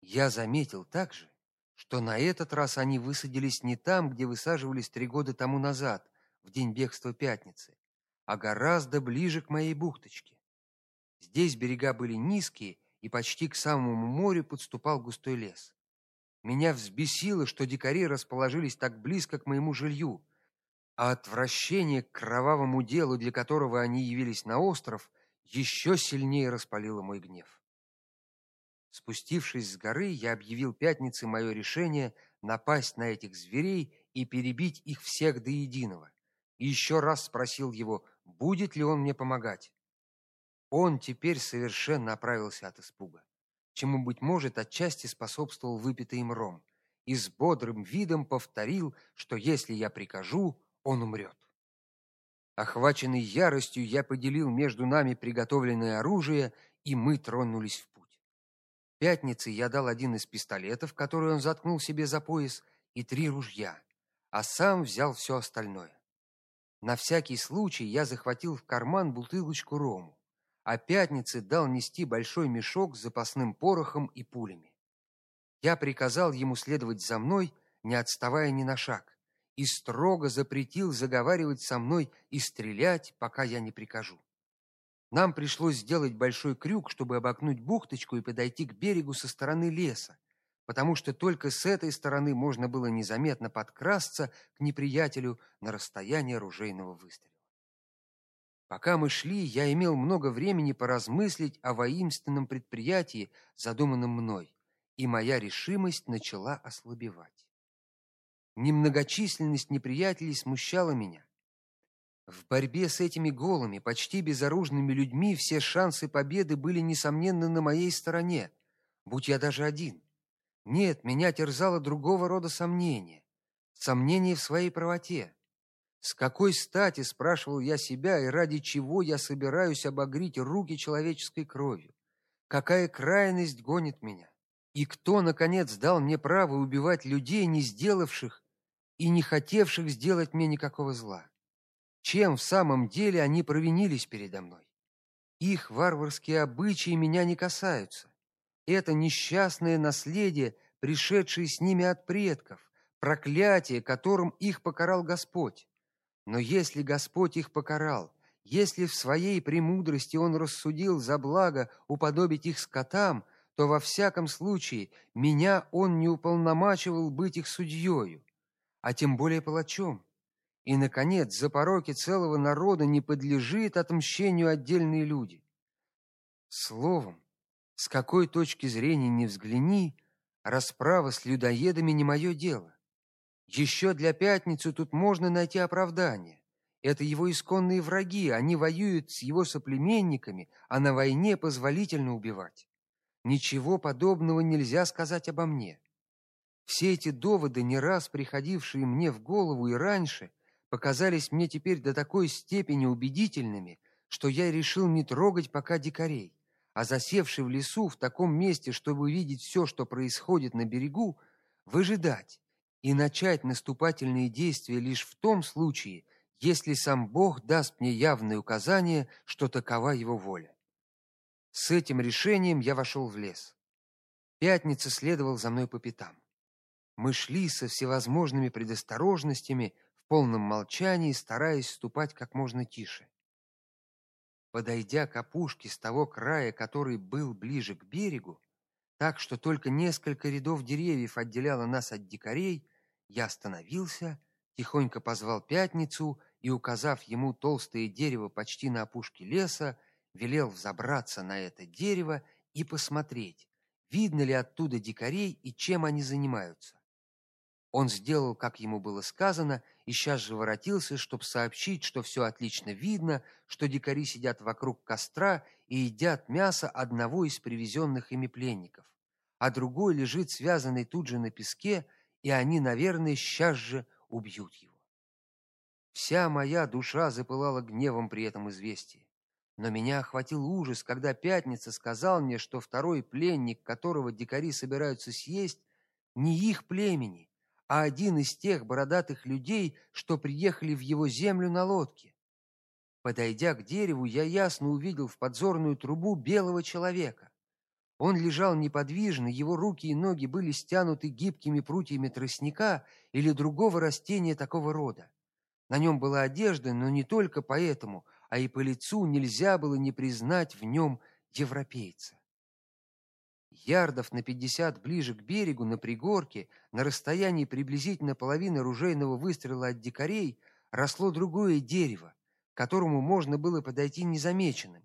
Я заметил также, что на этот раз они высадились не там, где высаживались три года тому назад, в день бегства Пятницы, а гораздо ближе к моей бухточке. Здесь берега были низкие, и почти к самому морю подступал густой лес. Меня взбесило, что дикари расположились так близко к моему жилью, а отвращение к кровавому делу, для которого они явились на остров, еще сильнее распалило мой гнев. Спустившись с горы, я объявил Пятнице мое решение напасть на этих зверей и перебить их всех до единого. И еще раз спросил его, будет ли он мне помогать. Он теперь совершенно оправился от испуга, чему быть может отчасти способствовал выпитый им ром, и с бодрым видом повторил, что если я прикажу, он умрет. Охваченный яростью, я поделил между нами приготовленное оружие, и мы тронулись в путь пятницы я дал один из пистолетов, который он заткнул себе за пояс, и три ружья, а сам взял все остальное. На всякий случай я захватил в карман бутылочку рому, а пятнице дал нести большой мешок с запасным порохом и пулями. Я приказал ему следовать за мной, не отставая ни на шаг, и строго запретил заговаривать со мной и стрелять, пока я не прикажу. Нам пришлось сделать большой крюк, чтобы обогнуть бухточку и подойти к берегу со стороны леса, потому что только с этой стороны можно было незаметно подкрасться к неприятелю на расстояние ружейного выстрела. Пока мы шли, я имел много времени поразмыслить о воинственном предприятии, задуманном мной, и моя решимость начала ослабевать. Немногочисленность неприятелей смущала меня. В борьбе с этими голыми, почти безоружными людьми все шансы победы были несомненно на моей стороне, будь я даже один. Нет, меня терзало другого рода сомнение, сомнение в своей правоте. С какой стати, спрашивал я себя, и ради чего я собираюсь обогреть руки человеческой кровью? Какая крайность гонит меня? И кто наконец дал мне право убивать людей, не сделавших и не хотевших сделать мне никакого зла? Чем в самом деле они провинились передо мной. Их варварские обычаи меня не касаются. Это несчастное наследие, пришедшее с ними от предков, проклятие, которым их покарал Господь. Но если Господь их покарал, если в своей премудрости он рассудил за благо уподобить их скотам, то во всяком случае меня он не уполномачивал быть их судьёю, а тем более палачом. И наконец, за пороки целого народа не подлежит отмщению отдельные люди. Словом, с какой точки зрения ни взгляни, расправа с людоедами не мое дело. Еще для пятницы тут можно найти оправдание. Это его исконные враги, они воюют с его соплеменниками, а на войне позволительно убивать. Ничего подобного нельзя сказать обо мне. Все эти доводы, не раз приходившие мне в голову и раньше, показались мне теперь до такой степени убедительными, что я решил не трогать пока дикарей, а засевший в лесу в таком месте, чтобы видеть все, что происходит на берегу, выжидать и начать наступательные действия лишь в том случае, если сам Бог даст мне явное указание, что такова его воля. С этим решением я вошел в лес. Пятница следовал за мной по пятам. Мы шли со всевозможными предосторожностями, полном молчании, стараясь ступать как можно тише. Подойдя к опушке с того края, который был ближе к берегу, так что только несколько рядов деревьев отделяло нас от дикарей, я остановился, тихонько позвал Пятницу и, указав ему толстое дерево почти на опушке леса, велел взобраться на это дерево и посмотреть, видно ли оттуда дикарей и чем они занимаются. Он сделал, как ему было сказано, и сейчас же воротился, чтобы сообщить, что все отлично видно, что дикари сидят вокруг костра и едят мясо одного из привезенных ими пленников, а другой лежит связанный тут же на песке, и они, наверное, сейчас же убьют его. Вся моя душа запылала гневом при этом известии. Но меня охватил ужас, когда Пятница сказал мне, что второй пленник, которого дикари собираются съесть, не их племени, а один из тех бородатых людей, что приехали в его землю на лодке. Подойдя к дереву, я ясно увидел в подзорную трубу белого человека. Он лежал неподвижно, его руки и ноги были стянуты гибкими прутьями тростника или другого растения такого рода. На нем была одежда, но не только поэтому, а и по лицу нельзя было не признать в нем европейца. Ярдов на пятьдесят ближе к берегу, на пригорке, на расстоянии приблизительно половины ружейного выстрела от дикарей, росло другое дерево, к которому можно было подойти незамеченным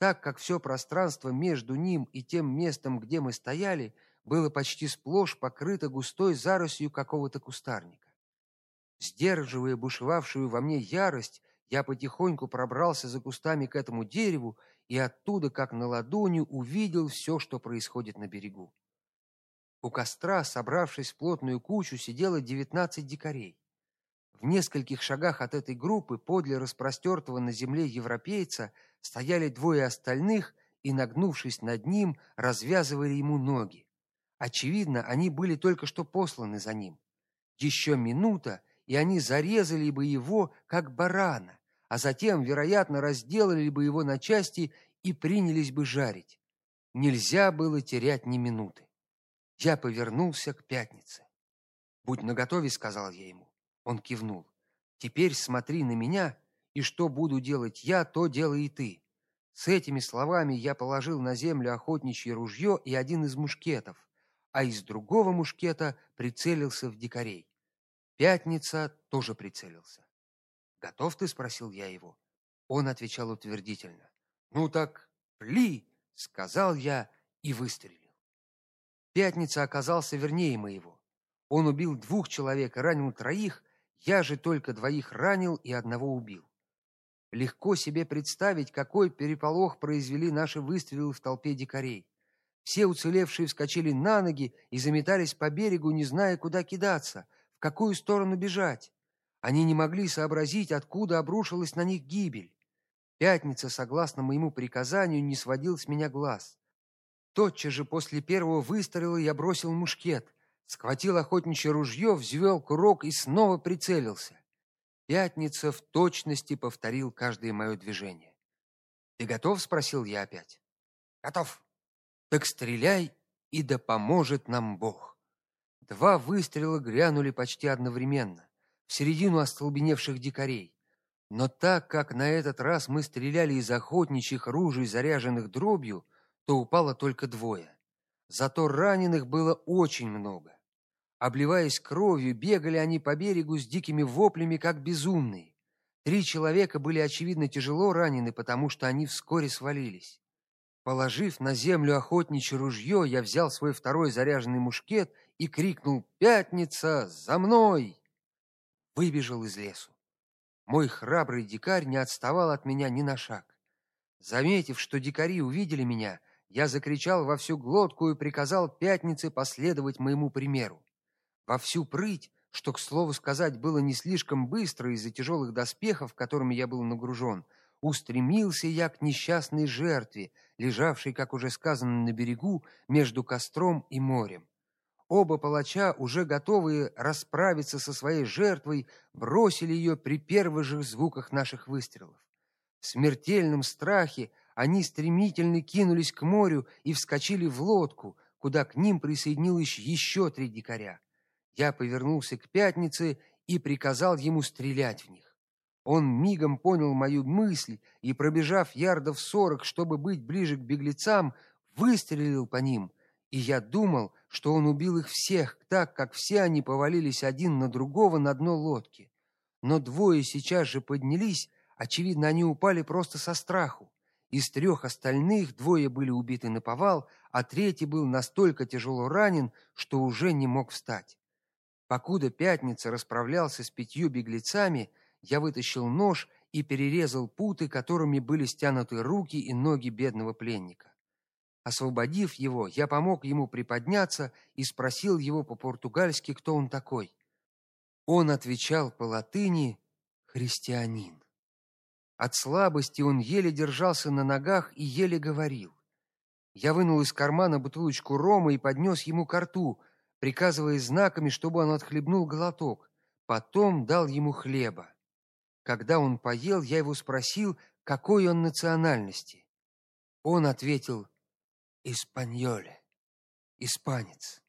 так как все пространство между ним и тем местом, где мы стояли, было почти сплошь покрыто густой заросью какого-то кустарника. Сдерживая бушевавшую во мне ярость, я потихоньку пробрался за кустами к этому дереву и оттуда, как на ладони, увидел все, что происходит на берегу. У костра, собравшись в плотную кучу, сидело девятнадцать дикарей. В нескольких шагах от этой группы, подле распростертого на земле европейца, стояли двое остальных и, нагнувшись над ним, развязывали ему ноги. Очевидно, они были только что посланы за ним. Еще минута, и они зарезали бы его как барана, а затем, вероятно, разделали бы его на части и принялись бы жарить. Нельзя было терять ни минуты. Я повернулся к пятнице. "Будь наготове", сказал я ему. Он кивнул. Теперь смотри на меня, и что буду делать я, то делай и ты. С этими словами я положил на землю охотничье ружье и один из мушкетов, а из другого мушкета прицелился в дикарей. Пятница тоже прицелился. "Готов ты?" спросил я его. Он отвечал утвердительно. "Ну так, пли", сказал я и выстрелил. Пятница оказался вернее моего. Он убил двух человек и ранил троих, я же только двоих ранил и одного убил. Легко себе представить, какой переполох произвели наши выстрелы в толпе дикарей. Все уцелевшие вскочили на ноги и заметались по берегу, не зная, куда кидаться, в какую сторону бежать. Они не могли сообразить, откуда обрушилась на них гибель. Пятница, согласно моему приказанию, не сводил с меня глаз. Тотчас же после первого выстрела я бросил мушкет, схватил охотничье ружье, взвел курок и снова прицелился. Пятница в точности повторил каждое мое движение. "Ты готов?" спросил я опять. "Готов". "Так стреляй, и да поможет нам Бог". Два выстрела грянули почти одновременно в середину остолбеневших дикарей. Но так как на этот раз мы стреляли из охотничьих ружей, заряженных дробью, то упало только двое. Зато раненых было очень много. Обливаясь кровью, бегали они по берегу с дикими воплями, как безумные. Три человека были очевидно тяжело ранены, потому что они вскоре свалились. Положив на землю охотничье ружье, я взял свой второй заряженный мушкет и крикнул: "Пятница, за мной!" Выбежал из лесу. Мой храбрый дикарь не отставал от меня ни на шаг. Заметив, что дикари увидели меня, я закричал во всю глотку и приказал Пятнице последовать моему примеру. Во всю прыть, что, к слову сказать, было не слишком быстро из-за тяжелых доспехов, которыми я был нагружен, устремился я к несчастной жертве, лежавшей, как уже сказано, на берегу между костром и морем. Оба палача, уже готовые расправиться со своей жертвой, бросили ее при первых же звуках наших выстрелов. В смертельном страхе они стремительно кинулись к морю и вскочили в лодку, куда к ним присоединилось еще три дикаря. Я повернулся к пятнице и приказал ему стрелять в них. Он мигом понял мою мысль и, пробежав ярдов сорок, чтобы быть ближе к беглецам, выстрелил по ним. И я думал, что он убил их всех, так как все они повалились один на другого на дно лодки. Но двое сейчас же поднялись, очевидно, они упали просто со страху. Из трех остальных двое были убиты на повал, а третий был настолько тяжело ранен, что уже не мог встать. Покуда пятница расправлялся с пятью беглецами, я вытащил нож и перерезал путы, которыми были стянуты руки и ноги бедного пленника. Освободив его, я помог ему приподняться и спросил его по-португальски, кто он такой. Он отвечал по-латыни: христианин. От слабости он еле держался на ногах и еле говорил. Я вынул из кармана бутылочку рома и поднес ему к рту, приказывая знаками, чтобы он отхлебнул глоток, потом дал ему хлеба. Когда он поел, я его спросил, какой он национальности. Он ответил: Испаньоле. Испанец.